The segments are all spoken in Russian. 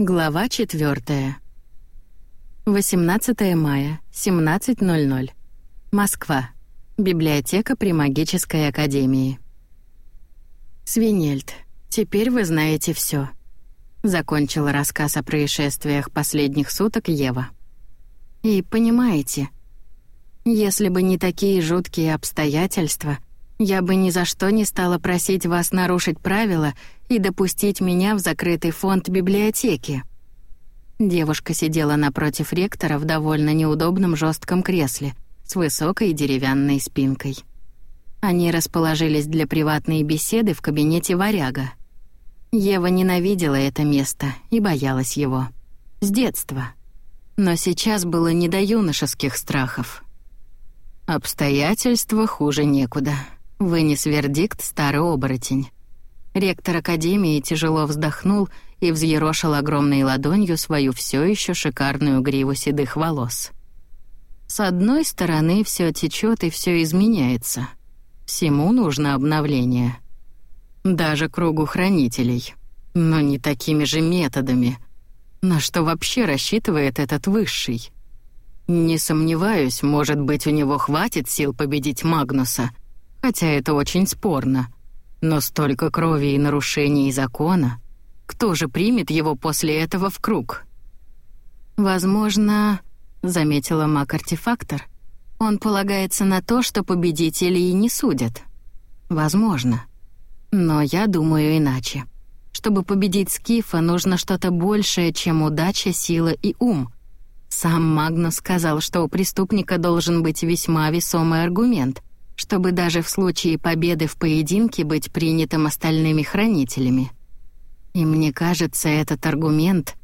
Глава 4. 18 мая, 17.00. Москва. Библиотека при Магической Академии. Свинельд, теперь вы знаете все. Закончила рассказ о происшествиях последних суток Ева. И понимаете, если бы не такие жуткие обстоятельства, я бы ни за что не стала просить вас нарушить правила и допустить меня в закрытый фонд библиотеки. Девушка сидела напротив ректора в довольно неудобном жестком кресле с высокой деревянной спинкой. Они расположились для приватной беседы в кабинете варяга. Ева ненавидела это место и боялась его. С детства. Но сейчас было не до юношеских страхов. «Обстоятельства хуже некуда», — вынес вердикт старый оборотень. Ректор Академии тяжело вздохнул и взъерошил огромной ладонью свою все еще шикарную гриву седых волос. С одной стороны, все течет и все изменяется. Всему нужно обновление. Даже кругу хранителей. Но не такими же методами. На что вообще рассчитывает этот высший? Не сомневаюсь, может быть, у него хватит сил победить Магнуса, хотя это очень спорно — но столько крови и нарушений закона. Кто же примет его после этого в круг? Возможно, заметила маг-артефактор, он полагается на то, что победителей не судят. Возможно. Но я думаю иначе. Чтобы победить Скифа, нужно что-то большее, чем удача, сила и ум. Сам Магнус сказал, что у преступника должен быть весьма весомый аргумент, чтобы даже в случае победы в поединке быть принятым остальными хранителями. И мне кажется, этот аргумент,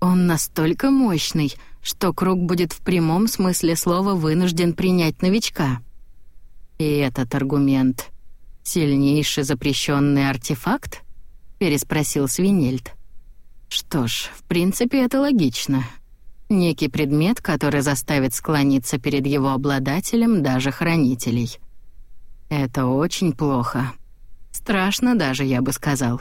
он настолько мощный, что круг будет в прямом смысле слова вынужден принять новичка. И этот аргумент — сильнейший запрещенный артефакт? переспросил Свинельд. Что ж, в принципе, это логично. Некий предмет, который заставит склониться перед его обладателем даже хранителей. Это очень плохо. Страшно даже, я бы сказал.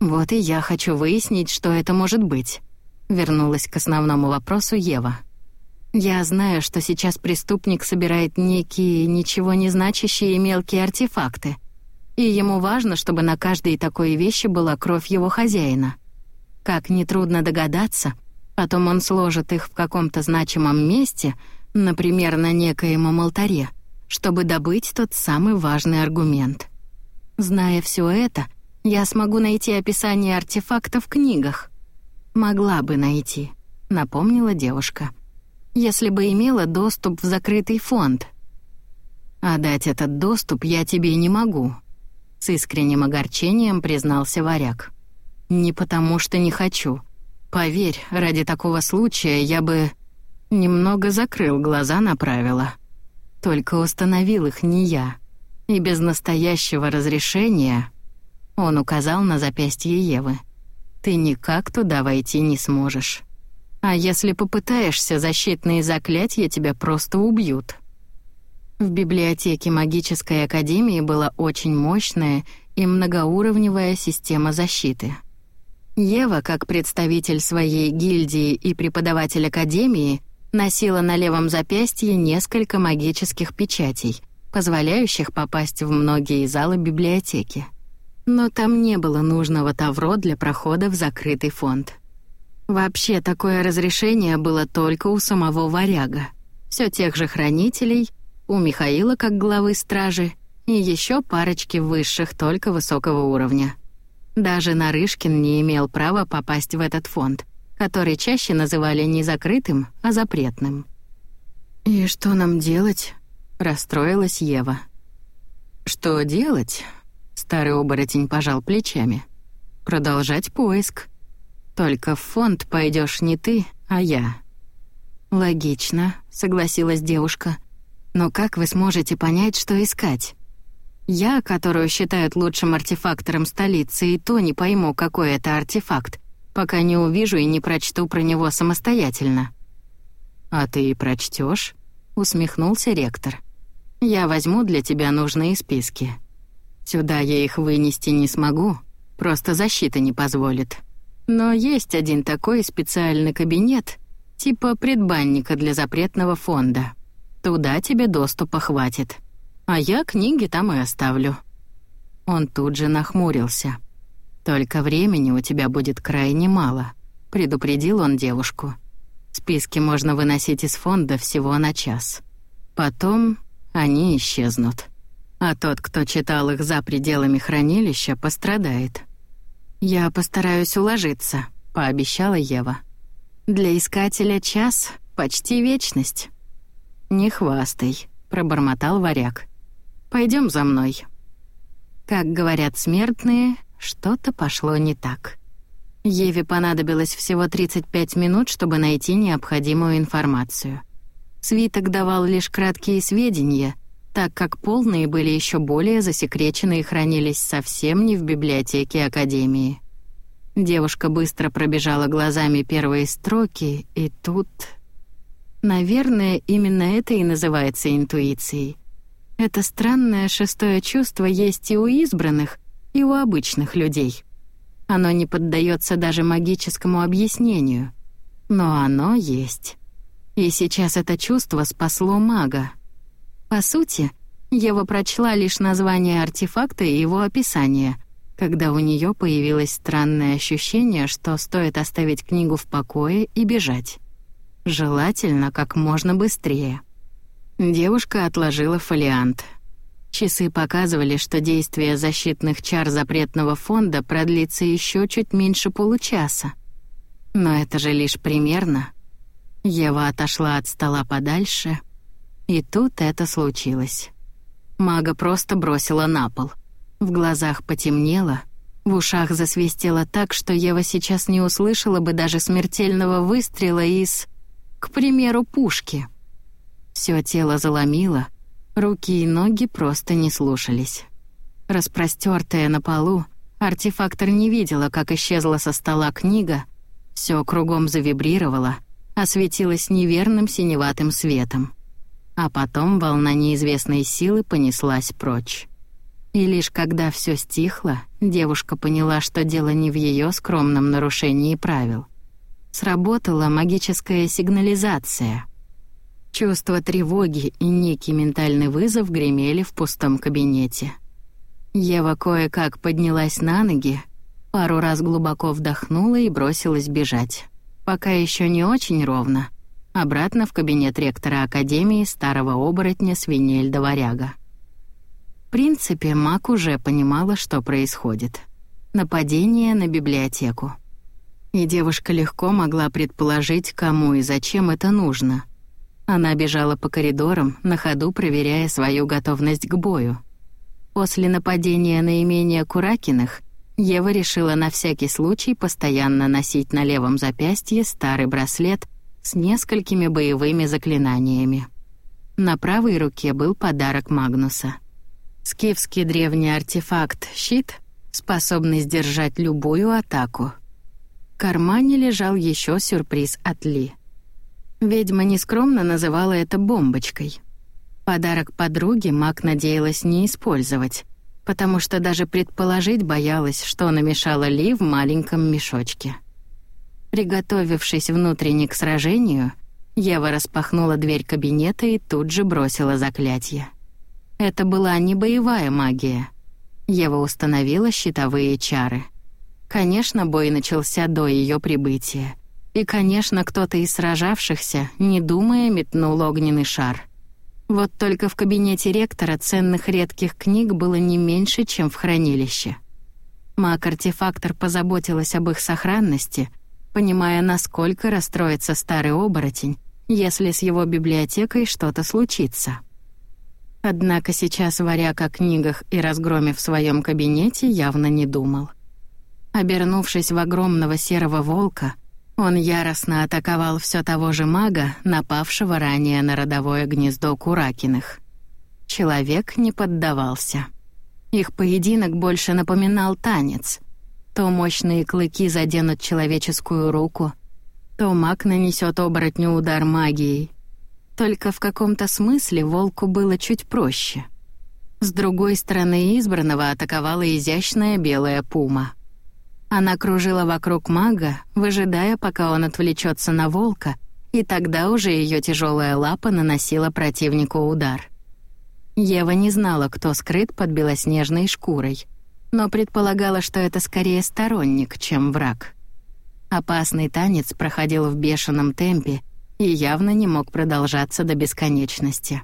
Вот и я хочу выяснить, что это может быть. Вернулась к основному вопросу Ева. Я знаю, что сейчас преступник собирает некие ничего не значащие мелкие артефакты, и ему важно, чтобы на каждой такой вещи была кровь его хозяина. Как нетрудно догадаться, потом он сложит их в каком-то значимом месте, например, на некоем алтаре, чтобы добыть тот самый важный аргумент. Зная все это, я смогу найти описание артефакта в книгах. Могла бы найти, напомнила девушка. Если бы имела доступ в закрытый фонд. А дать этот доступ я тебе не могу, с искренним огорчением признался варяг. Не потому что не хочу. Поверь, ради такого случая я бы немного закрыл глаза на правила. Только установил их не я. И без настоящего разрешения он указал на запястье Евы. Ты никак туда войти не сможешь. А если попытаешься, защитные заклятия тебя просто убьют. В библиотеке магической академии была очень мощная и многоуровневая система защиты. Ева, как представитель своей гильдии и преподаватель академии, Носила на левом запястье несколько магических печатей, позволяющих попасть в многие залы библиотеки. Но там не было нужного тавро для прохода в закрытый фонд. Вообще, такое разрешение было только у самого варяга. Все тех же хранителей, у Михаила как главы стражи и еще парочки высших только высокого уровня. Даже Нарышкин не имел права попасть в этот фонд, который чаще называли не закрытым, а запретным. «И что нам делать?» — расстроилась Ева. «Что делать?» — старый оборотень пожал плечами. «Продолжать поиск. Только в фонд пойдешь не ты, а я». «Логично», — согласилась девушка. «Но как вы сможете понять, что искать?» Я, которую считают лучшим артефактором столицы, и то не пойму, какой это артефакт, пока не увижу и не прочту про него самостоятельно». «А ты и прочтешь? усмехнулся ректор. «Я возьму для тебя нужные списки. Сюда я их вынести не смогу, просто защита не позволит. Но есть один такой специальный кабинет, типа предбанника для запретного фонда. Туда тебе доступа хватит. А я книги там и оставлю». Он тут же нахмурился. «Только времени у тебя будет крайне мало», — предупредил он девушку. «Списки можно выносить из фонда всего на час. Потом они исчезнут. А тот, кто читал их за пределами хранилища, пострадает». «Я постараюсь уложиться», — пообещала Ева. «Для искателя час — почти вечность». «Не хвастай», — пробормотал варяг. Пойдем за мной». Как говорят смертные, что-то пошло не так. Еве понадобилось всего 35 минут, чтобы найти необходимую информацию. Свиток давал лишь краткие сведения, так как полные были еще более засекречены и хранились совсем не в библиотеке Академии. Девушка быстро пробежала глазами первые строки, и тут... Наверное, именно это и называется интуицией. Это странное шестое чувство есть и у избранных, и у обычных людей. Оно не поддается даже магическому объяснению. Но оно есть. И сейчас это чувство спасло мага. По сути, Ева прочла лишь название артефакта и его описание, когда у нее появилось странное ощущение, что стоит оставить книгу в покое и бежать. Желательно как можно быстрее. Девушка отложила фолиант — Часы показывали, что действие защитных чар запретного фонда продлится еще чуть меньше получаса. Но это же лишь примерно. Ева отошла от стола подальше, и тут это случилось. Мага просто бросила на пол. В глазах потемнело, в ушах засвистело так, что Ева сейчас не услышала бы даже смертельного выстрела из, к примеру, пушки. Все тело заломило — Руки и ноги просто не слушались. Распростёртая на полу, артефактор не видела, как исчезла со стола книга, все кругом завибрировало, осветилось неверным синеватым светом. А потом волна неизвестной силы понеслась прочь. И лишь когда все стихло, девушка поняла, что дело не в ее скромном нарушении правил. Сработала магическая сигнализация — Чувство тревоги и некий ментальный вызов гремели в пустом кабинете. Ева кое-как поднялась на ноги, пару раз глубоко вдохнула и бросилась бежать. Пока еще не очень ровно. Обратно в кабинет ректора Академии старого оборотня Свинельда Варяга. В принципе, Мак уже понимала, что происходит. Нападение на библиотеку. И девушка легко могла предположить, кому и зачем это нужно — она бежала по коридорам, на ходу проверяя свою готовность к бою. После нападения на имение Куракиных Ева решила на всякий случай постоянно носить на левом запястье старый браслет с несколькими боевыми заклинаниями. На правой руке был подарок Магнуса. Скифский древний артефакт «Щит», способный сдержать любую атаку. В кармане лежал еще сюрприз от Ли. Ведьма нескромно называла это бомбочкой. Подарок подруге Мак надеялась не использовать, потому что даже предположить боялась, что намешала Ли в маленьком мешочке. Приготовившись внутренне к сражению, Ева распахнула дверь кабинета и тут же бросила заклятие. Это была не боевая магия. Ева установила щитовые чары. Конечно, бой начался до ее прибытия — и, конечно, кто-то из сражавшихся, не думая, метнул огненный шар. Вот только в кабинете ректора ценных редких книг было не меньше, чем в хранилище. Маг-артефактор позаботилась об их сохранности, понимая, насколько расстроится старый оборотень, если с его библиотекой что-то случится. Однако сейчас, варяг о книгах и разгроме в своем кабинете, явно не думал. Обернувшись в огромного серого волка, он яростно атаковал все того же мага, напавшего ранее на родовое гнездо Куракиных. Человек не поддавался. Их поединок больше напоминал танец. То мощные клыки заденут человеческую руку, то маг нанесет оборотню удар магией. Только в каком-то смысле волку было чуть проще. С другой стороны избранного атаковала изящная белая пума — Она кружила вокруг мага, выжидая, пока он отвлечется на волка, и тогда уже ее тяжелая лапа наносила противнику удар. Ева не знала, кто скрыт под белоснежной шкурой, но предполагала, что это скорее сторонник, чем враг. Опасный танец проходил в бешеном темпе и явно не мог продолжаться до бесконечности.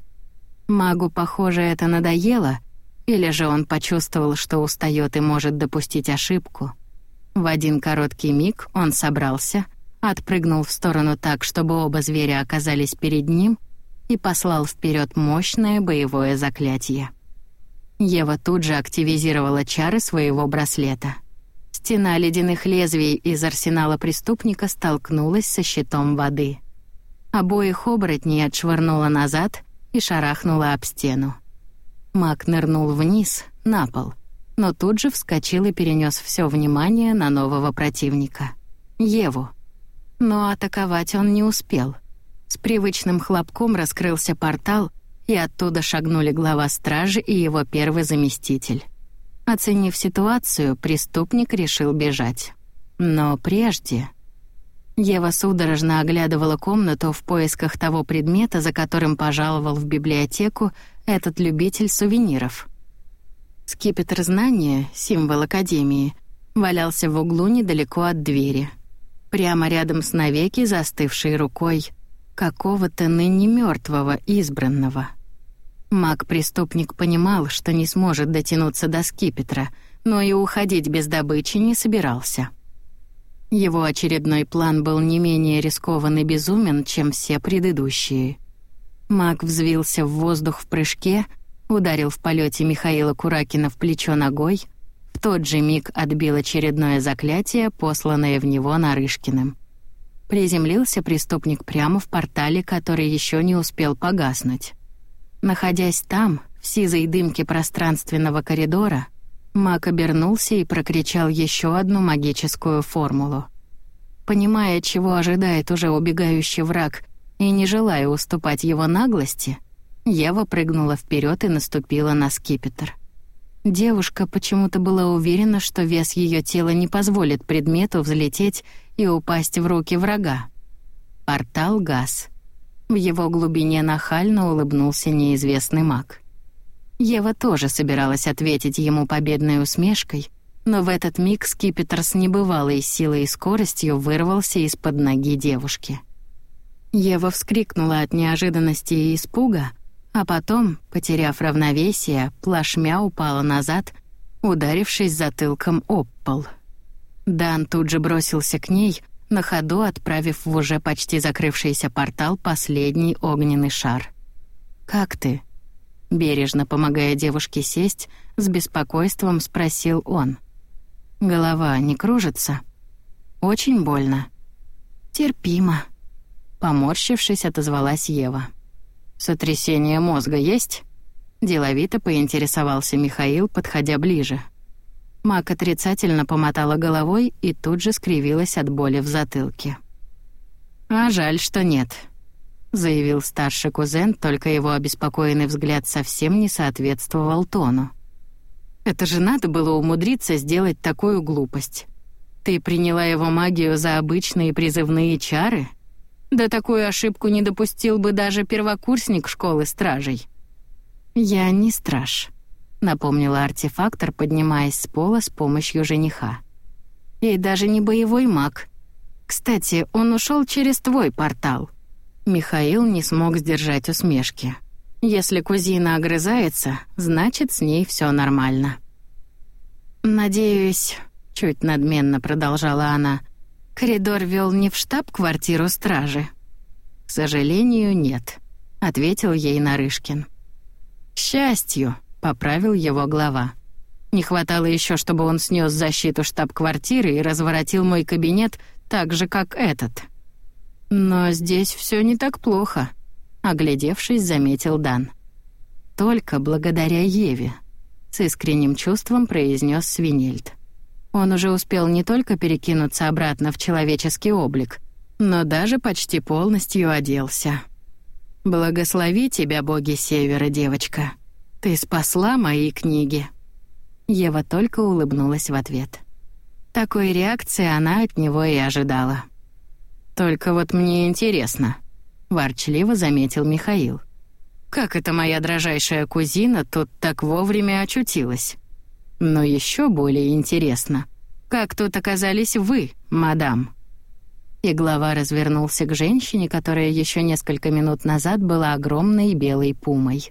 Магу, похоже, это надоело, или же он почувствовал, что устает и может допустить ошибку. В один короткий миг он собрался, отпрыгнул в сторону так, чтобы оба зверя оказались перед ним, и послал вперед мощное боевое заклятие. Ева тут же активизировала чары своего браслета. Стена ледяных лезвий из арсенала преступника столкнулась со щитом воды. Обоих оборотней отшвырнула назад и шарахнула об стену. Маг нырнул вниз, на пол, но тут же вскочил и перенес все внимание на нового противника — Еву. Но атаковать он не успел. С привычным хлопком раскрылся портал, и оттуда шагнули глава стражи и его первый заместитель. Оценив ситуацию, преступник решил бежать. Но прежде... Ева судорожно оглядывала комнату в поисках того предмета, за которым пожаловал в библиотеку этот любитель сувениров. Скипетр знания, символ Академии, валялся в углу недалеко от двери. Прямо рядом с навеки застывшей рукой какого-то ныне мертвого избранного. Маг-преступник понимал, что не сможет дотянуться до скипетра, но и уходить без добычи не собирался. Его очередной план был не менее рискован и безумен, чем все предыдущие. Маг взвился в воздух в прыжке, ударил в полете Михаила Куракина в плечо ногой, в тот же миг отбил очередное заклятие, посланное в него Нарышкиным. Приземлился преступник прямо в портале, который еще не успел погаснуть. Находясь там, в сизой дымке пространственного коридора, Мак обернулся и прокричал еще одну магическую формулу. Понимая, чего ожидает уже убегающий враг, и не желая уступать его наглости, Ева прыгнула вперед и наступила на скипетр. Девушка почему-то была уверена, что вес ее тела не позволит предмету взлететь и упасть в руки врага. Портал газ. В его глубине нахально улыбнулся неизвестный маг. Ева тоже собиралась ответить ему победной усмешкой, но в этот миг скипетр с небывалой силой и скоростью вырвался из-под ноги девушки. Ева вскрикнула от неожиданности и испуга, а потом, потеряв равновесие, плашмя упала назад, ударившись затылком об пол. Дан тут же бросился к ней — на ходу отправив в уже почти закрывшийся портал последний огненный шар. «Как ты?» Бережно помогая девушке сесть, с беспокойством спросил он. «Голова не кружится?» «Очень больно». «Терпимо», — поморщившись, отозвалась Ева. «Сотрясение мозга есть?» Деловито поинтересовался Михаил, подходя ближе. Мак отрицательно помотала головой и тут же скривилась от боли в затылке. «А жаль, что нет», — заявил старший кузен, только его обеспокоенный взгляд совсем не соответствовал тону. «Это же надо было умудриться сделать такую глупость. Ты приняла его магию за обычные призывные чары? Да такую ошибку не допустил бы даже первокурсник школы стражей». «Я не страж», напомнила артефактор, поднимаясь с пола с помощью жениха. И даже не боевой маг. Кстати, он ушел через твой портал. Михаил не смог сдержать усмешки. Если кузина огрызается, значит, с ней все нормально. Надеюсь, чуть надменно продолжала она. Коридор вел не в штаб-квартиру стражи. К сожалению, нет, ответил ей Нарышкин. К счастью, поправил его глава. Не хватало еще, чтобы он снес защиту штаб-квартиры и разворотил мой кабинет так же, как этот. Но здесь все не так плохо, оглядевшись, заметил Дан. Только благодаря Еве, с искренним чувством произнес Свинельд. Он уже успел не только перекинуться обратно в человеческий облик, но даже почти полностью оделся. «Благослови тебя, боги Севера, девочка», «Ты спасла мои книги». Ева только улыбнулась в ответ. Такой реакции она от него и ожидала. «Только вот мне интересно», — ворчливо заметил Михаил. «Как это моя дрожайшая кузина тут так вовремя очутилась? Но еще более интересно, как тут оказались вы, мадам?» И глава развернулся к женщине, которая еще несколько минут назад была огромной белой пумой.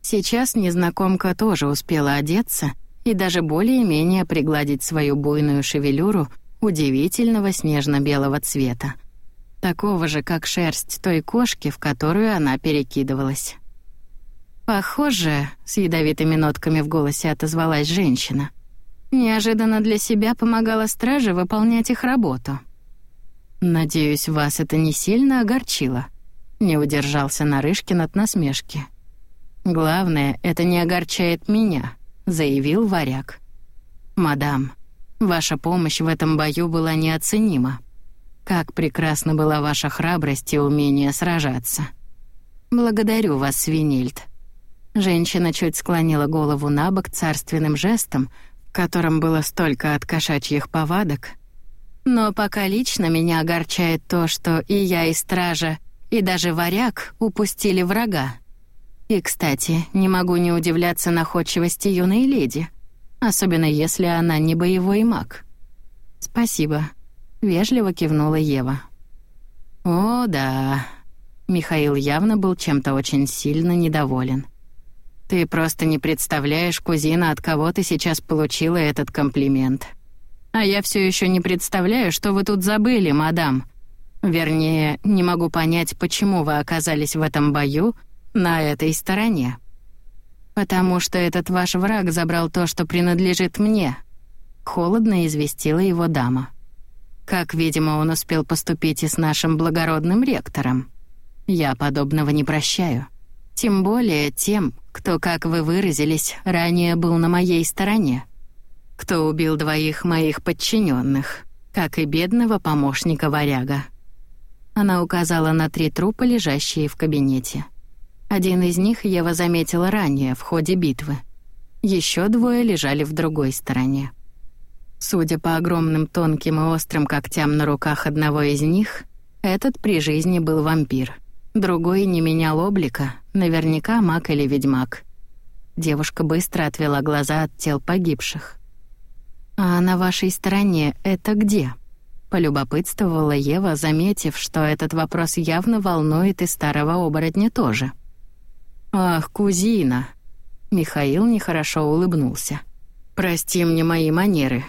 Сейчас незнакомка тоже успела одеться и даже более-менее пригладить свою буйную шевелюру удивительного снежно-белого цвета. Такого же, как шерсть той кошки, в которую она перекидывалась. «Похоже», — с ядовитыми нотками в голосе отозвалась женщина, неожиданно для себя помогала страже выполнять их работу. «Надеюсь, вас это не сильно огорчило», — не удержался Нарышкин от насмешки. «Главное, это не огорчает меня», — заявил варяг. «Мадам, ваша помощь в этом бою была неоценима. Как прекрасна была ваша храбрость и умение сражаться. Благодарю вас, Свинильд». Женщина чуть склонила голову на бок царственным жестом, в котором было столько от кошачьих повадок. Но пока лично меня огорчает то, что и я, и стража, и даже варяг упустили врага. И, кстати, не могу не удивляться находчивости юной леди, особенно если она не боевой маг. «Спасибо», — вежливо кивнула Ева. «О, да», — Михаил явно был чем-то очень сильно недоволен. «Ты просто не представляешь, кузина, от кого ты сейчас получила этот комплимент. А я все еще не представляю, что вы тут забыли, мадам. Вернее, не могу понять, почему вы оказались в этом бою на этой стороне. Потому что этот ваш враг забрал то, что принадлежит мне. Холодно известила его дама. Как, видимо, он успел поступить и с нашим благородным ректором. Я подобного не прощаю. Тем более тем, кто, как вы выразились, ранее был на моей стороне. Кто убил двоих моих подчиненных, как и бедного помощника варяга. Она указала на три трупа, лежащие в кабинете. Один из них Ева заметила ранее, в ходе битвы. Еще двое лежали в другой стороне. Судя по огромным тонким и острым когтям на руках одного из них, этот при жизни был вампир. Другой не менял облика, наверняка маг или ведьмак. Девушка быстро отвела глаза от тел погибших. «А на вашей стороне это где?» — полюбопытствовала Ева, заметив, что этот вопрос явно волнует и старого оборотня тоже. «Ах, кузина!» Михаил нехорошо улыбнулся. «Прости мне мои манеры.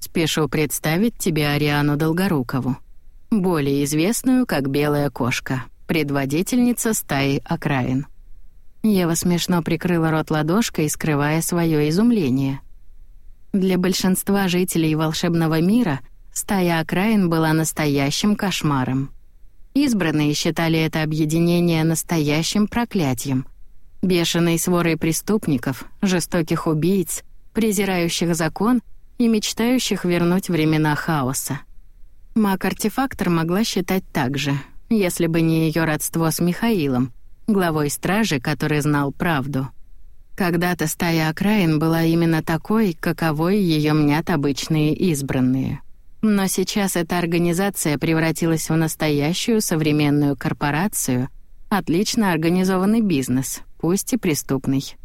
Спешу представить тебе Ариану Долгорукову, более известную как Белая кошка, предводительница стаи окраин». Ева смешно прикрыла рот ладошкой, скрывая свое изумление. Для большинства жителей волшебного мира стая окраин была настоящим кошмаром. Избранные считали это объединение настоящим проклятием — бешеной сворой преступников, жестоких убийц, презирающих закон и мечтающих вернуть времена хаоса. Маг-артефактор могла считать так же, если бы не ее родство с Михаилом, главой стражи, который знал правду. Когда-то стая окраин была именно такой, каковой ее мнят обычные избранные. Но сейчас эта организация превратилась в настоящую современную корпорацию, отлично организованный бизнес — пусть и преступный.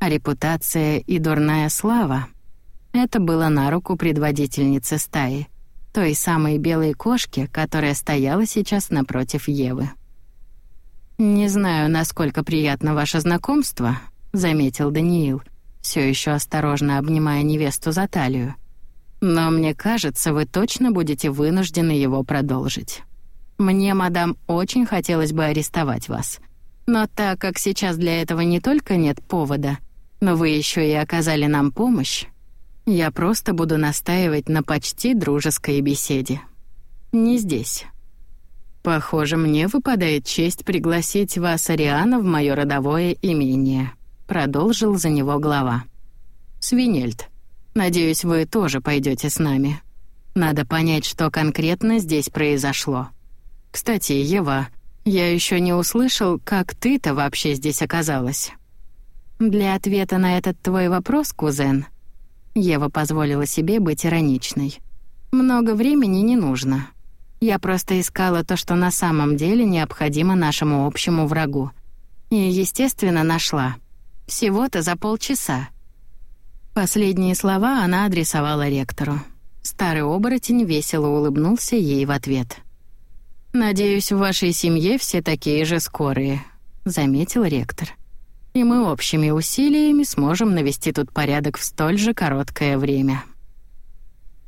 А репутация и дурная слава — это было на руку предводительницы стаи, той самой белой кошки, которая стояла сейчас напротив Евы. «Не знаю, насколько приятно ваше знакомство», — заметил Даниил, все еще осторожно обнимая невесту за талию. «Но мне кажется, вы точно будете вынуждены его продолжить. Мне, мадам, очень хотелось бы арестовать вас, но так как сейчас для этого не только нет повода, но вы еще и оказали нам помощь, я просто буду настаивать на почти дружеской беседе. Не здесь. Похоже, мне выпадает честь пригласить вас, Ариана, в мое родовое имение, продолжил за него глава. Свинельд, надеюсь, вы тоже пойдете с нами. Надо понять, что конкретно здесь произошло. Кстати, Ева, я еще не услышал, как ты-то вообще здесь оказалась. Для ответа на этот твой вопрос, кузен, Ева позволила себе быть ироничной. «Много времени не нужно. Я просто искала то, что на самом деле необходимо нашему общему врагу. И, естественно, нашла. Всего-то за полчаса». Последние слова она адресовала ректору. Старый оборотень весело улыбнулся ей в ответ. «Надеюсь, в вашей семье все такие же скорые», — заметил ректор. «И мы общими усилиями сможем навести тут порядок в столь же короткое время».